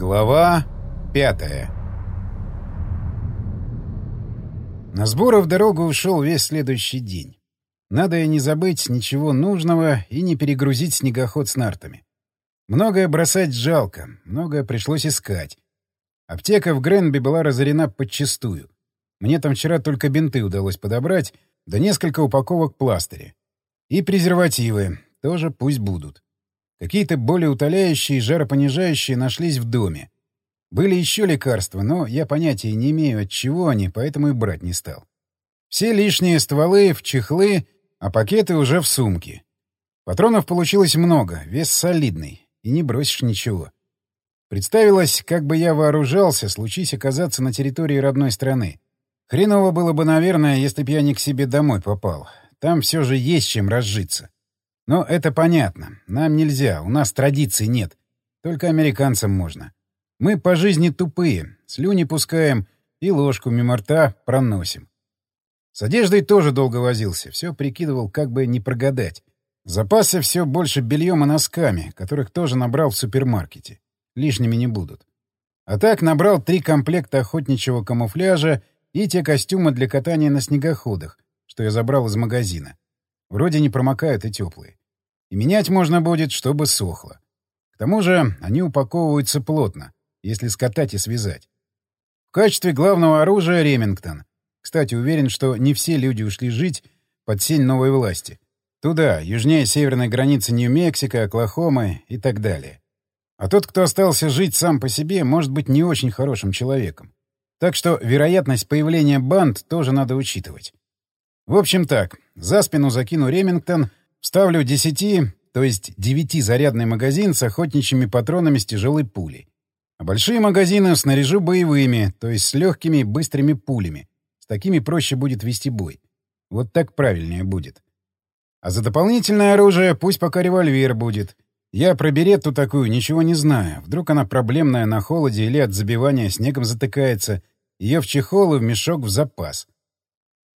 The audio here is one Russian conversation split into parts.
Глава пятая На сборы в дорогу ушел весь следующий день. Надо и не забыть ничего нужного и не перегрузить снегоход с нартами. Многое бросать жалко, многое пришлось искать. Аптека в Гренби была разорена подчистую. Мне там вчера только бинты удалось подобрать, да несколько упаковок пластыря. И презервативы тоже пусть будут. Какие-то более утоляющие и жаропонижающие нашлись в доме. Были еще лекарства, но я понятия не имею, от чего они, поэтому и брать не стал. Все лишние стволы в чехлы, а пакеты уже в сумке. Патронов получилось много, вес солидный, и не бросишь ничего. Представилось, как бы я вооружался, случись оказаться на территории родной страны. Хреново было бы, наверное, если б я не к себе домой попал. Там все же есть чем разжиться. Но это понятно. Нам нельзя, у нас традиций нет. Только американцам можно. Мы по жизни тупые, слюни пускаем и ложку мимо рта проносим. С одеждой тоже долго возился, все прикидывал, как бы не прогадать. Запасы все больше бельем и носками, которых тоже набрал в супермаркете. Лишними не будут. А так набрал три комплекта охотничьего камуфляжа и те костюмы для катания на снегоходах, что я забрал из магазина. Вроде не промокают и теплые. И менять можно будет, чтобы сохло. К тому же они упаковываются плотно, если скатать и связать. В качестве главного оружия — Ремингтон. Кстати, уверен, что не все люди ушли жить под сень новой власти. Туда, южнее северной границы Нью-Мексико, Оклахомы и так далее. А тот, кто остался жить сам по себе, может быть не очень хорошим человеком. Так что вероятность появления банд тоже надо учитывать. В общем так, за спину закину Ремингтон — Вставлю 10, то есть 9-зарядный магазин с охотничьими патронами с тяжелой пулей. А большие магазины снаряжу боевыми, то есть с легкими быстрыми пулями. С такими проще будет вести бой. Вот так правильнее будет. А за дополнительное оружие пусть пока револьвер будет. Я про беретту такую ничего не знаю. Вдруг она проблемная на холоде или от забивания снегом затыкается. Ее в чехол и в мешок в запас.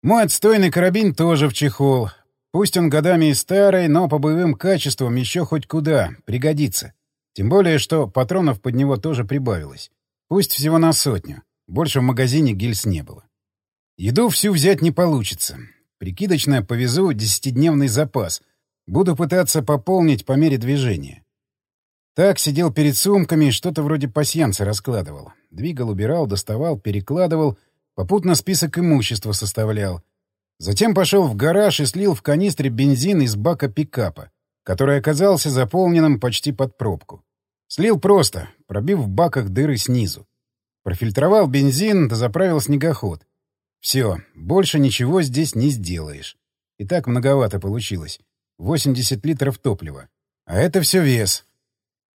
Мой отстойный карабин тоже в чехол. Пусть он годами и старый, но по боевым качествам еще хоть куда, пригодится. Тем более, что патронов под него тоже прибавилось. Пусть всего на сотню. Больше в магазине гильз не было. Еду всю взять не получится. Прикидочно повезу десятидневный запас. Буду пытаться пополнить по мере движения. Так сидел перед сумками и что-то вроде пасьянца раскладывал. Двигал, убирал, доставал, перекладывал, попутно список имущества составлял — Затем пошел в гараж и слил в канистре бензин из бака пикапа, который оказался заполненным почти под пробку. Слил просто, пробив в баках дыры снизу. Профильтровал бензин, заправил снегоход. Все, больше ничего здесь не сделаешь. И так многовато получилось. 80 литров топлива. А это все вес.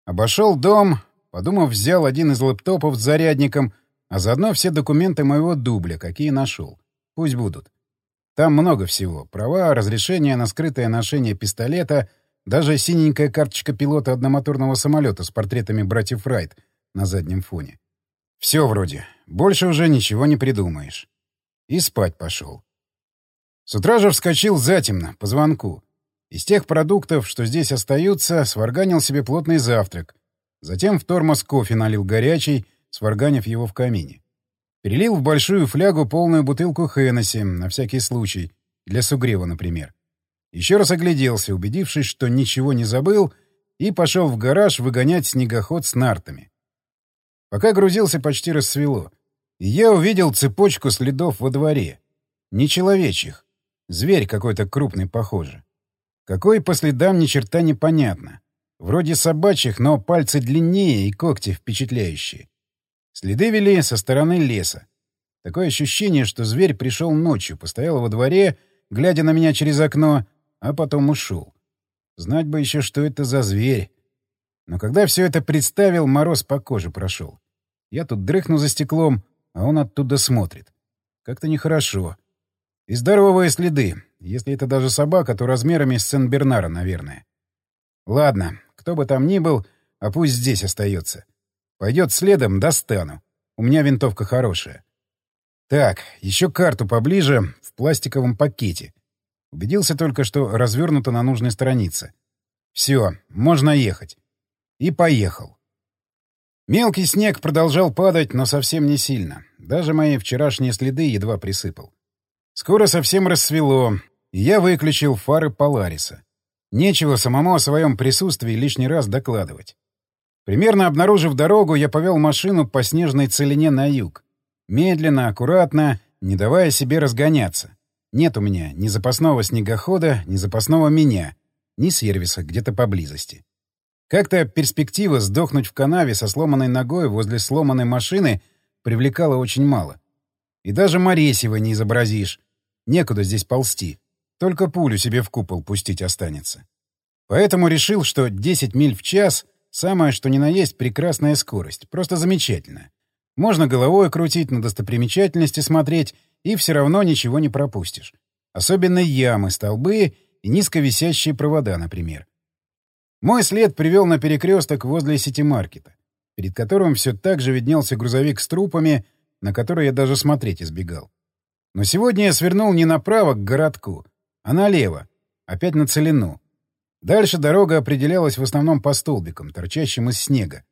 Обошел дом, подумав, взял один из лэптопов с зарядником, а заодно все документы моего дубля, какие нашел. Пусть будут. Там много всего. Права, разрешение на скрытое ношение пистолета, даже синенькая карточка пилота одномоторного самолета с портретами братьев Райт на заднем фоне. Все вроде. Больше уже ничего не придумаешь. И спать пошел. С утра же вскочил затемно, по звонку. Из тех продуктов, что здесь остаются, сварганил себе плотный завтрак. Затем в тормоз кофе налил горячий, сварганив его в камине. Перелил в большую флягу полную бутылку Хеннесси, на всякий случай, для сугрева, например. Еще раз огляделся, убедившись, что ничего не забыл, и пошел в гараж выгонять снегоход с нартами. Пока грузился, почти рассвело. И я увидел цепочку следов во дворе. Не человечьих. Зверь какой-то крупный, похоже. Какой по следам ни черта непонятно. Вроде собачьих, но пальцы длиннее и когти впечатляющие. Следы вели со стороны леса. Такое ощущение, что зверь пришел ночью, постоял во дворе, глядя на меня через окно, а потом ушел. Знать бы еще, что это за зверь. Но когда все это представил, мороз по коже прошел. Я тут дрыхну за стеклом, а он оттуда смотрит. Как-то нехорошо. И здоровые следы. Если это даже собака, то размерами с Сен-Бернара, наверное. Ладно, кто бы там ни был, а пусть здесь остается. Пойдет следом, достану. У меня винтовка хорошая. Так, еще карту поближе, в пластиковом пакете. Убедился только, что развернута на нужной странице. Все, можно ехать. И поехал. Мелкий снег продолжал падать, но совсем не сильно. Даже мои вчерашние следы едва присыпал. Скоро совсем рассвело, и я выключил фары Полариса. Нечего самому о своем присутствии лишний раз докладывать. Примерно обнаружив дорогу, я повел машину по снежной целине на юг. Медленно, аккуратно, не давая себе разгоняться. Нет у меня ни запасного снегохода, ни запасного меня, ни сервиса где-то поблизости. Как-то перспектива сдохнуть в канаве со сломанной ногой возле сломанной машины привлекала очень мало. И даже Моресева не изобразишь. Некуда здесь ползти. Только пулю себе в купол пустить останется. Поэтому решил, что 10 миль в час — самое что ни на есть прекрасная скорость. Просто замечательно. Можно головой крутить, на достопримечательности смотреть, и все равно ничего не пропустишь. Особенно ямы, столбы и низко висящие провода, например. Мой след привел на перекресток возле сити-маркета, перед которым все так же виднелся грузовик с трупами, на который я даже смотреть избегал. Но сегодня я свернул не направо к городку, а налево, опять на целину. Дальше дорога определялась в основном по столбикам, торчащим из снега.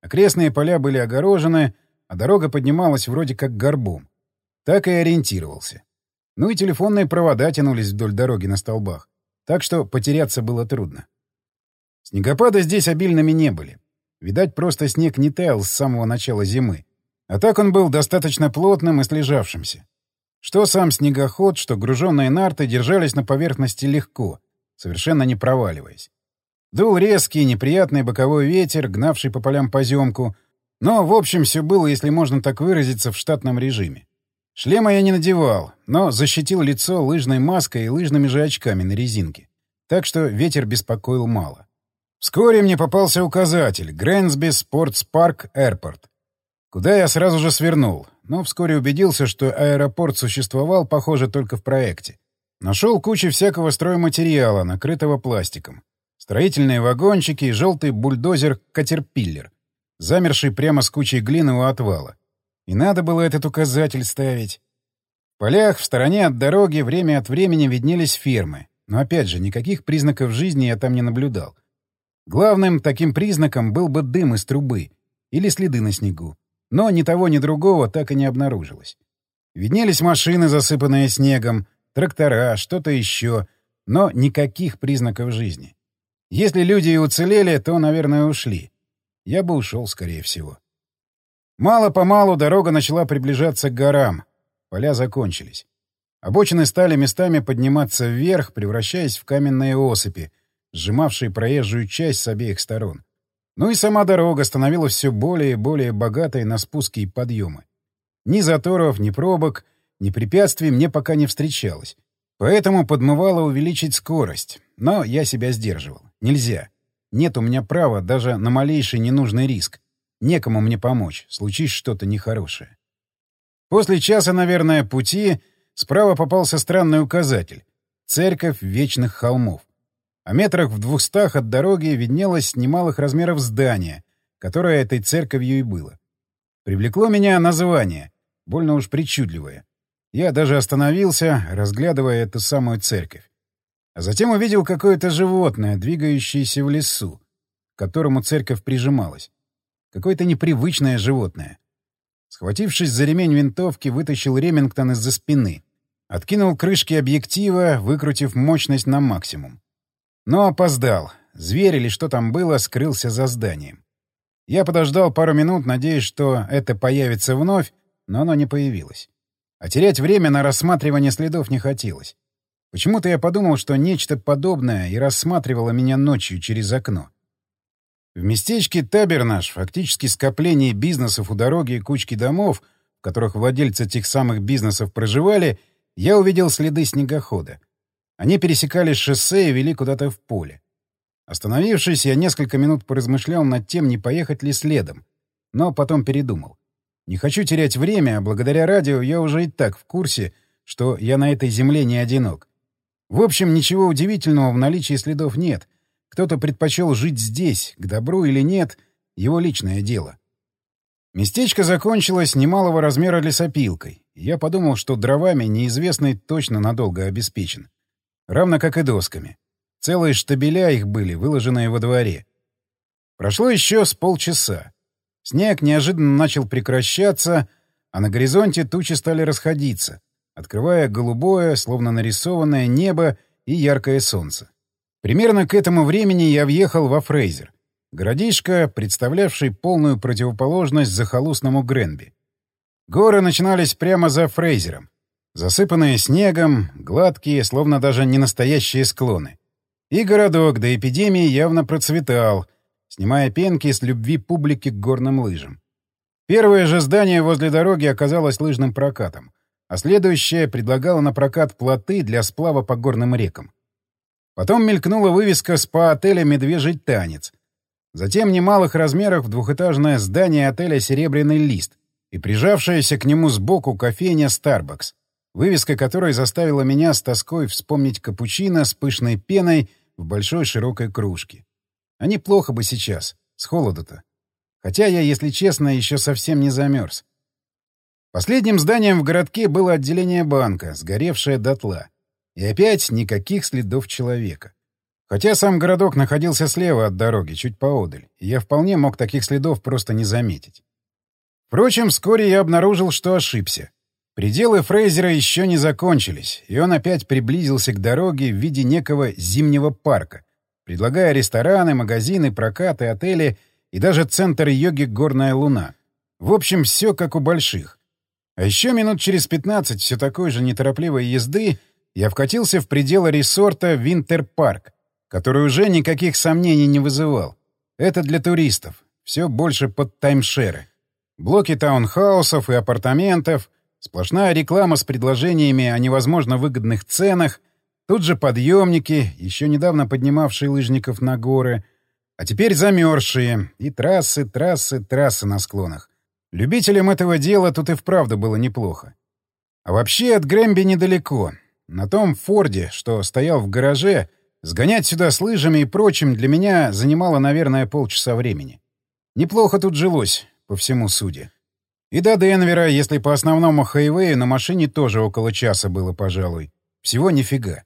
Окрестные поля были огорожены, а дорога поднималась вроде как горбом. Так и ориентировался. Ну и телефонные провода тянулись вдоль дороги на столбах, так что потеряться было трудно. Снегопады здесь обильными не были. Видать, просто снег не таял с самого начала зимы. А так он был достаточно плотным и слежавшимся. Что сам снегоход, что груженные нарты держались на поверхности легко, совершенно не проваливаясь. Дул резкий, неприятный боковой ветер, гнавший по полям поземку, но, в общем, все было, если можно так выразиться, в штатном режиме. Шлема я не надевал, но защитил лицо лыжной маской и лыжными же очками на резинке. Так что ветер беспокоил мало. Вскоре мне попался указатель «Грэнсби Спортс Парк Airport», куда я сразу же свернул, но вскоре убедился, что аэропорт существовал, похоже, только в проекте. Нашел кучу всякого стройматериала, накрытого пластиком. Строительные вагончики и желтый бульдозер «Катерпиллер», замерший прямо с кучей глины у отвала. И надо было этот указатель ставить. В полях в стороне от дороги время от времени виднелись фермы, но опять же, никаких признаков жизни я там не наблюдал. Главным таким признаком был бы дым из трубы или следы на снегу. Но ни того, ни другого так и не обнаружилось. Виднелись машины, засыпанные снегом, трактора, что-то еще, но никаких признаков жизни. Если люди и уцелели, то, наверное, ушли. Я бы ушел, скорее всего. Мало-помалу дорога начала приближаться к горам. Поля закончились. Обочины стали местами подниматься вверх, превращаясь в каменные осыпи — сжимавшие проезжую часть с обеих сторон. Ну и сама дорога становилась все более и более богатой на спуски и подъемы. Ни заторов, ни пробок, ни препятствий мне пока не встречалось. Поэтому подмывало увеличить скорость. Но я себя сдерживал. Нельзя. Нет у меня права даже на малейший ненужный риск. Некому мне помочь, случись что-то нехорошее. После часа, наверное, пути справа попался странный указатель — церковь Вечных Холмов а метрах в двухстах от дороги виднелось немалых размеров здание, которое этой церковью и было. Привлекло меня название, больно уж причудливое. Я даже остановился, разглядывая эту самую церковь. А затем увидел какое-то животное, двигающееся в лесу, к которому церковь прижималась. Какое-то непривычное животное. Схватившись за ремень винтовки, вытащил Ремингтон из-за спины. Откинул крышки объектива, выкрутив мощность на максимум. Но опоздал. Зверь или что там было, скрылся за зданием. Я подождал пару минут, надеясь, что это появится вновь, но оно не появилось. А терять время на рассматривание следов не хотелось. Почему-то я подумал, что нечто подобное и рассматривало меня ночью через окно. В местечке Табернаш, фактически скопление бизнесов у дороги и кучки домов, в которых владельцы тех самых бизнесов проживали, я увидел следы снегохода. Они пересекали шоссе и вели куда-то в поле. Остановившись, я несколько минут поразмышлял над тем, не поехать ли следом, но потом передумал. Не хочу терять время, а благодаря радио я уже и так в курсе, что я на этой земле не одинок. В общем, ничего удивительного в наличии следов нет. Кто-то предпочел жить здесь, к добру или нет, его личное дело. Местечко закончилось немалого размера лесопилкой, я подумал, что дровами неизвестный точно надолго обеспечен равно как и досками. Целые штабеля их были, выложенные во дворе. Прошло еще с полчаса. Снег неожиданно начал прекращаться, а на горизонте тучи стали расходиться, открывая голубое, словно нарисованное небо и яркое солнце. Примерно к этому времени я въехал во Фрейзер, городишко, представлявший полную противоположность захолустному Гренби. Горы начинались прямо за Фрейзером, засыпанные снегом, гладкие, словно даже не настоящие склоны. И городок до эпидемии явно процветал, снимая пенки с любви публики к горным лыжам. Первое же здание возле дороги оказалось лыжным прокатом, а следующее предлагало на прокат плоты для сплава по горным рекам. Потом мелькнула вывеска спа-отеля «Медвежий танец». Затем немалых размеров двухэтажное здание отеля «Серебряный лист» и прижавшаяся к нему сбоку кофейня «Старбакс», вывеска которой заставила меня с тоской вспомнить капучино с пышной пеной в большой широкой кружке. А неплохо бы сейчас, с холода-то. Хотя я, если честно, еще совсем не замерз. Последним зданием в городке было отделение банка, сгоревшее дотла. И опять никаких следов человека. Хотя сам городок находился слева от дороги, чуть поодаль, и я вполне мог таких следов просто не заметить. Впрочем, вскоре я обнаружил, что ошибся. Пределы Фрейзера еще не закончились, и он опять приблизился к дороге в виде некого зимнего парка, предлагая рестораны, магазины, прокаты, отели и даже центр йоги «Горная луна». В общем, все как у больших. А еще минут через 15 все такой же неторопливой езды я вкатился в пределы ресорта «Винтер-парк», который уже никаких сомнений не вызывал. Это для туристов. Все больше под таймшеры. Блоки таунхаусов и апартаментов, сплошная реклама с предложениями о невозможно выгодных ценах, тут же подъемники, еще недавно поднимавшие лыжников на горы, а теперь замерзшие, и трассы, трассы, трассы на склонах. Любителям этого дела тут и вправду было неплохо. А вообще от Грэмби недалеко. На том Форде, что стоял в гараже, сгонять сюда с лыжами и прочим для меня занимало, наверное, полчаса времени. Неплохо тут жилось, по всему суде. И до Денвера, если по основному хайвею, на машине тоже около часа было, пожалуй. Всего нифига.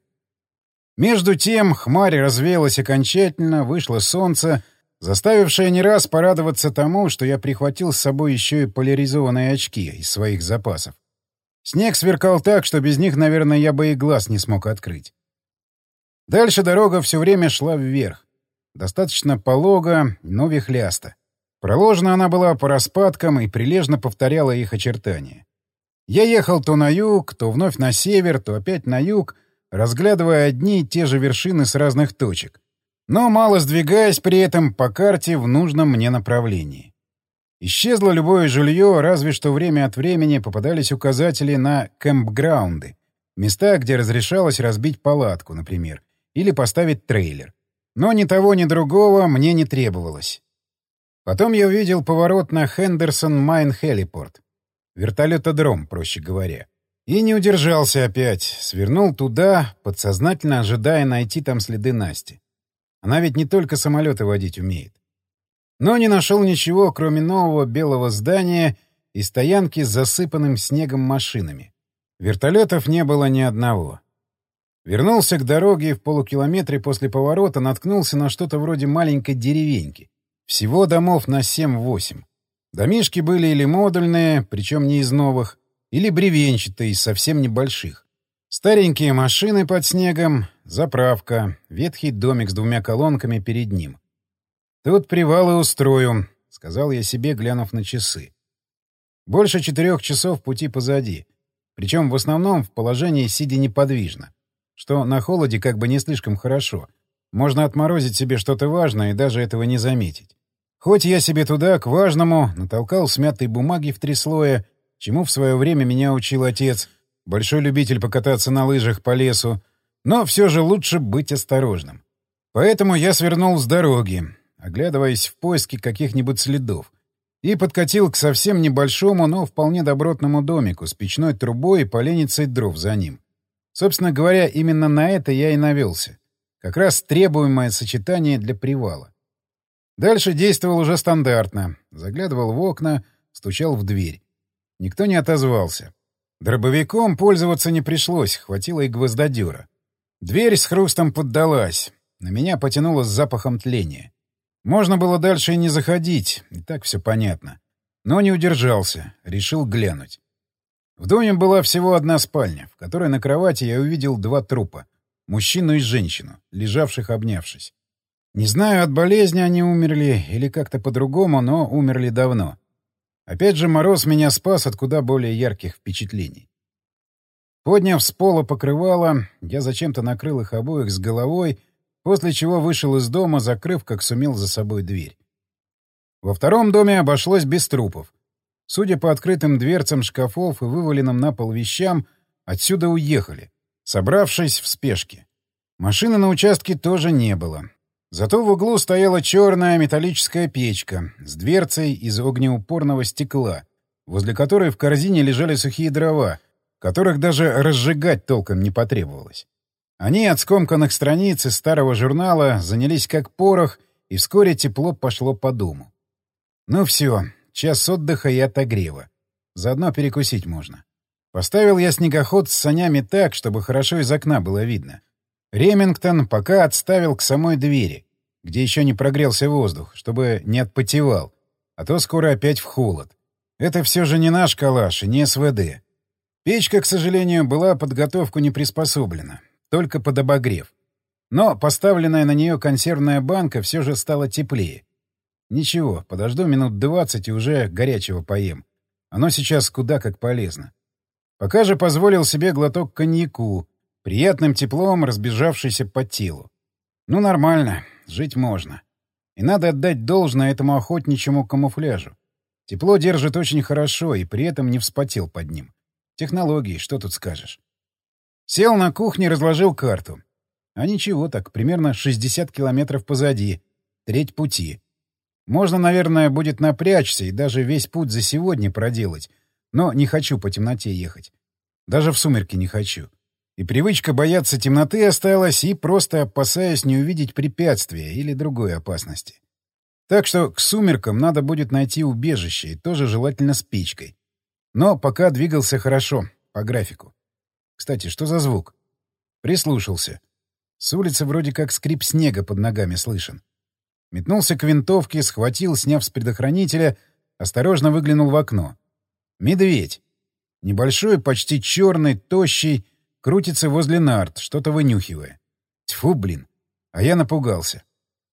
Между тем хмарь развеялась окончательно, вышло солнце, заставившее не раз порадоваться тому, что я прихватил с собой еще и поляризованные очки из своих запасов. Снег сверкал так, что без них, наверное, я бы и глаз не смог открыть. Дальше дорога все время шла вверх. Достаточно полого, но вихлясто. Проложена она была по распадкам и прилежно повторяла их очертания. Я ехал то на юг, то вновь на север, то опять на юг, разглядывая одни и те же вершины с разных точек, но мало сдвигаясь при этом по карте в нужном мне направлении. Исчезло любое жилье, разве что время от времени попадались указатели на кэмпграунды, места, где разрешалось разбить палатку, например, или поставить трейлер. Но ни того, ни другого мне не требовалось. Потом я увидел поворот на Хендерсон Майн Хелипорт. Вертолетодром, проще говоря. И не удержался опять, свернул туда, подсознательно ожидая найти там следы Насти. Она ведь не только самолеты водить умеет но не нашел ничего, кроме нового белого здания и стоянки с засыпанным снегом машинами. Вертолетов не было ни одного. Вернулся к дороге и в полукилометре после поворота наткнулся на что-то вроде маленькой деревеньки. Всего домов на 7-8. Домишки были или модульные, причем не из новых, или бревенчатые, совсем небольших. Старенькие машины под снегом, заправка, ветхий домик с двумя колонками перед ним. «Тут привал и устрою», — сказал я себе, глянув на часы. Больше четырех часов пути позади, причем в основном в положении сидя неподвижно, что на холоде как бы не слишком хорошо. Можно отморозить себе что-то важное и даже этого не заметить. Хоть я себе туда, к важному, натолкал смятой бумаги в три слоя, чему в свое время меня учил отец, большой любитель покататься на лыжах по лесу, но все же лучше быть осторожным. Поэтому я свернул с дороги, оглядываясь в поиске каких-нибудь следов, и подкатил к совсем небольшому, но вполне добротному домику с печной трубой и поленницей дров за ним. Собственно говоря, именно на это я и навелся. Как раз требуемое сочетание для привала. Дальше действовал уже стандартно. Заглядывал в окна, стучал в дверь. Никто не отозвался. Дробовиком пользоваться не пришлось, хватило и гвоздодера. Дверь с хрустом поддалась. На меня потянуло с запахом тления. Можно было дальше и не заходить, и так все понятно. Но не удержался, решил глянуть. В доме была всего одна спальня, в которой на кровати я увидел два трупа — мужчину и женщину, лежавших обнявшись. Не знаю, от болезни они умерли или как-то по-другому, но умерли давно. Опять же, мороз меня спас от куда более ярких впечатлений. Подняв с пола покрывало, я зачем-то накрыл их обоих с головой, после чего вышел из дома, закрыв, как сумел, за собой дверь. Во втором доме обошлось без трупов. Судя по открытым дверцам шкафов и вываленным на пол вещам, отсюда уехали, собравшись в спешке. Машины на участке тоже не было. Зато в углу стояла черная металлическая печка с дверцей из огнеупорного стекла, возле которой в корзине лежали сухие дрова, которых даже разжигать толком не потребовалось. Они от скомканных страниц из старого журнала занялись как порох, и вскоре тепло пошло по дому. Ну все, Час отдыха и отогрева. Заодно перекусить можно. Поставил я снегоход с санями так, чтобы хорошо из окна было видно. Ремингтон пока отставил к самой двери, где еще не прогрелся воздух, чтобы не отпотевал, а то скоро опять в холод. Это все же не наш калаш и не СВД. Печка, к сожалению, была подготовку не приспособлена, только под обогрев. Но поставленная на нее консервная банка все же стала теплее. Ничего, подожду минут двадцать и уже горячего поем. Оно сейчас куда как полезно. Пока же позволил себе глоток коньяку, приятным теплом разбежавшийся по телу. Ну, нормально, жить можно. И надо отдать должное этому охотничьему камуфляжу. Тепло держит очень хорошо и при этом не вспотел под ним. Технологии, что тут скажешь. Сел на кухне, разложил карту. А ничего так, примерно 60 километров позади. Треть пути. Можно, наверное, будет напрячься и даже весь путь за сегодня проделать, но не хочу по темноте ехать. Даже в сумерки не хочу. И привычка бояться темноты осталась, и просто опасаюсь не увидеть препятствия или другой опасности. Так что к сумеркам надо будет найти убежище, и тоже желательно с печкой. Но пока двигался хорошо, по графику. Кстати, что за звук? Прислушался. С улицы вроде как скрип снега под ногами слышен. Метнулся к винтовке, схватил, сняв с предохранителя, осторожно выглянул в окно. Медведь. Небольшой, почти черный, тощий, крутится возле нарт, что-то вынюхивая. Тьфу, блин. А я напугался.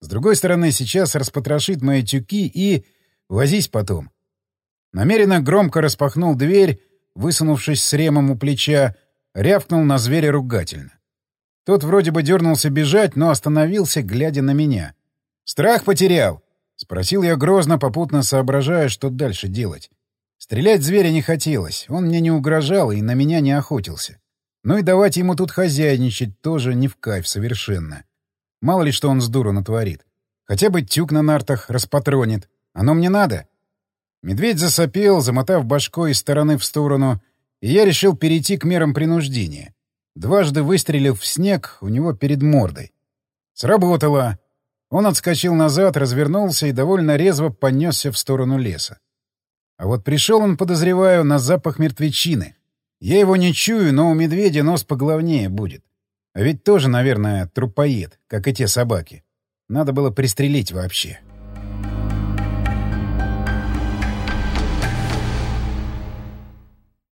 С другой стороны, сейчас распотрошит мои тюки и... Возись потом. Намеренно громко распахнул дверь, высунувшись с ремом у плеча, рявкнул на зверя ругательно. Тот вроде бы дернулся бежать, но остановился, глядя на меня. «Страх потерял?» — спросил я грозно, попутно соображая, что дальше делать. Стрелять зверя не хотелось, он мне не угрожал и на меня не охотился. Но и давать ему тут хозяйничать тоже не в кайф совершенно. Мало ли что он с дуру натворит. Хотя бы тюк на нартах распатронит. Оно мне надо? Медведь засопел, замотав башкой из стороны в сторону, и я решил перейти к мерам принуждения. Дважды выстрелив в снег у него перед мордой. Сработало. Он отскочил назад, развернулся и довольно резво понесся в сторону леса. А вот пришел он, подозреваю, на запах мертвечины. Я его не чую, но у медведя нос поглавнее будет. А ведь тоже, наверное, трупоед, как и те собаки. Надо было пристрелить вообще.